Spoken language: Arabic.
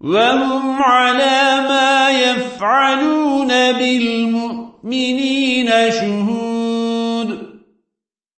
وهم على ما يفعلون بالمؤمنين شهود